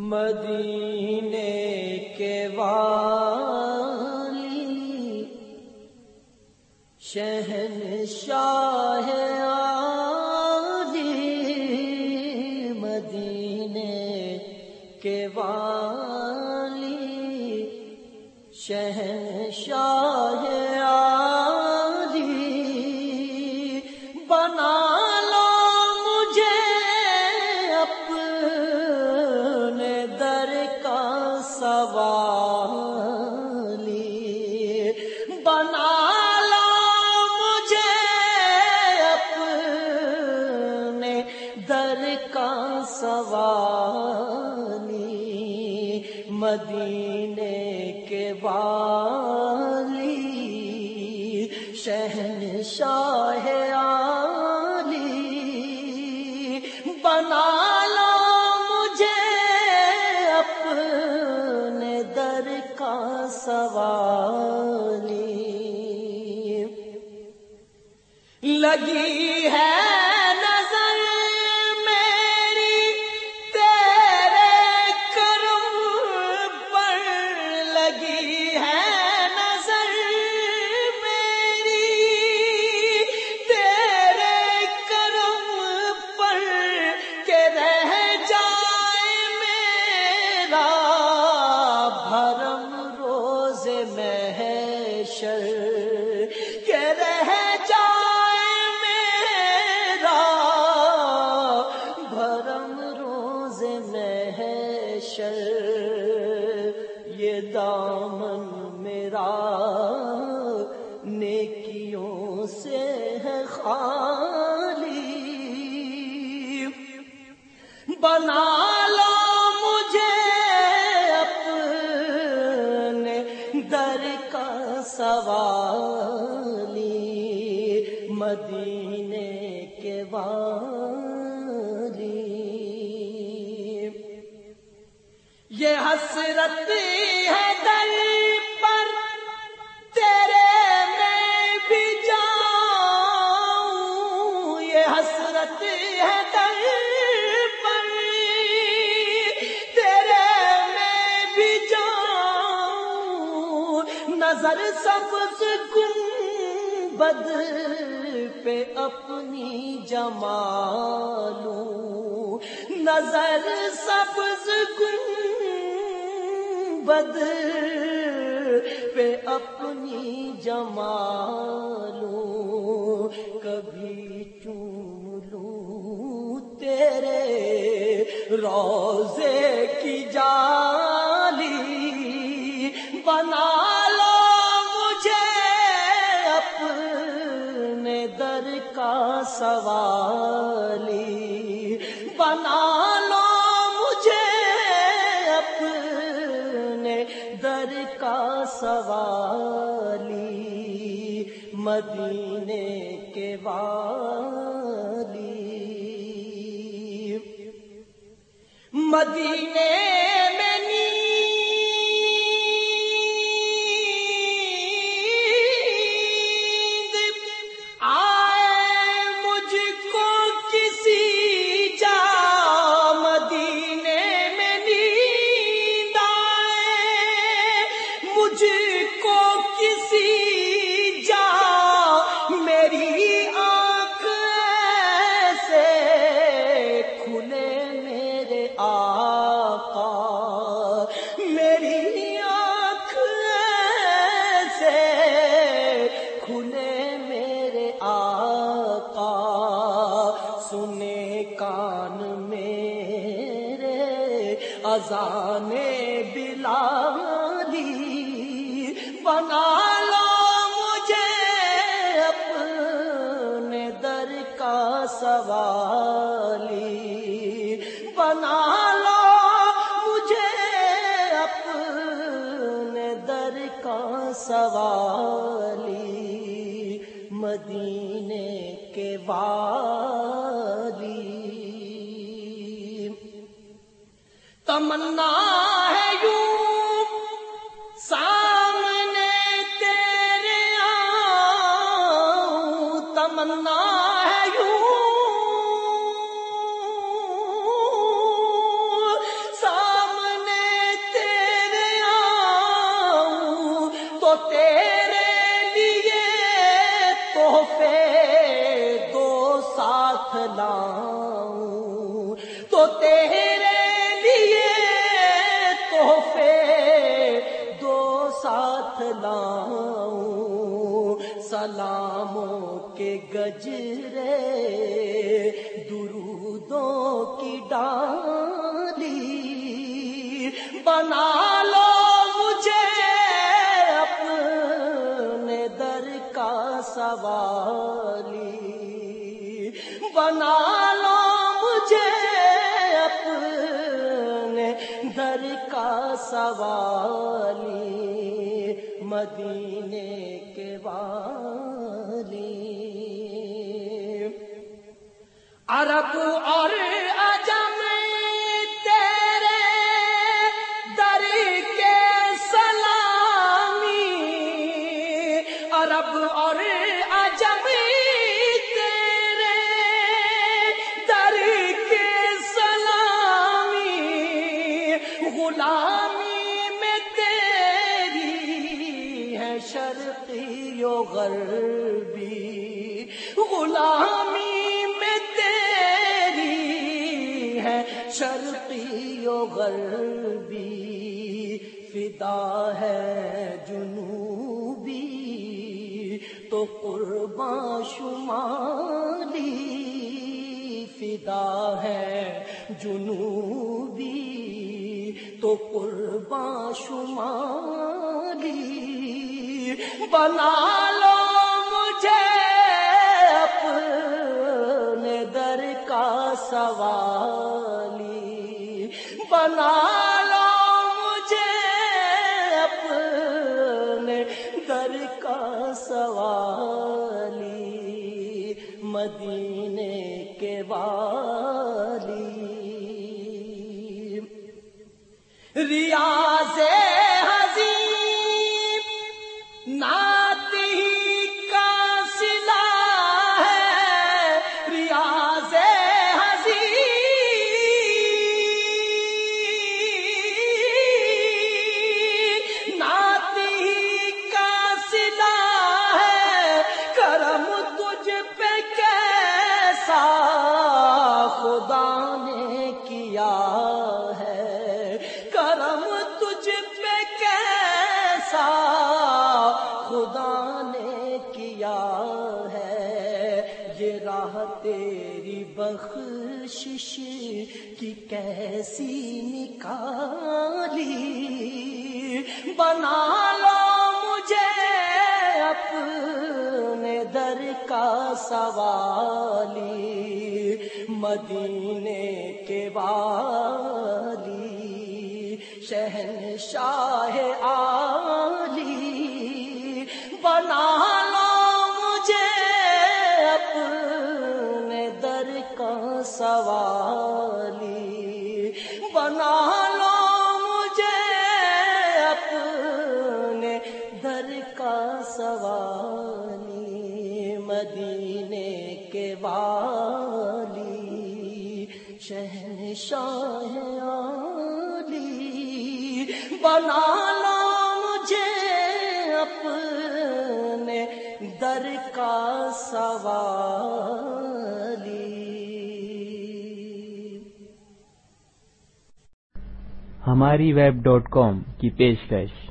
مدینے کے والی شہن شاہ عالی مدینے کے والی شہن شاہ شہن شاہ علی بنا لا مجھے اپنے در کا سوالی لگی ہے چل یہ حسرت ہے در پر، تیرے میں بھی جاؤں۔ یہ حسرت ہے در پر، تیرے میں بھی جاؤں۔ نظر سبز گنبد پہ اپنی جمالوں نظر سبز گن گنبد پہ اپنی جمالوں کبھی چوم لوں تیرے روزے کی جالی بنا لو مجھے اپنے در کا سوالی بنا مدینے کے والی۔ مدینے آقا، میری آنکھ سے کھلے میرے آقا، سنے کان میرے، اذان بلالی، بنا لو مجھے اپنے در کا سوالی کا سوالی مدینے کے والی تمنا لاؤں، سلاموں کے گجرے درودوں کی ڈالی۔ بنا لو مجھے اپنے در کا سوالی۔ بنا لو مجھے اپنے در کا سوالی۔ مدینے کے والی عرب اور غربی، غلامی میں تیری ہے شرقی و غربی، فدا ہے جنوبی، تو قربان شمالی، فدا ہے جنوبی، تو قربان شمالی بنا در کا سوالی مدینے کے والی ریاض بخشش کی کیسی نکالی۔ بنا لو مجھے اپنے در کا سوالی، مدینے کے والی شہن والی شہن شاہ عالی بنا لو مجھے اپنے در کا سوالی۔ ہماری ویب ڈاٹ کام کی پیشکش۔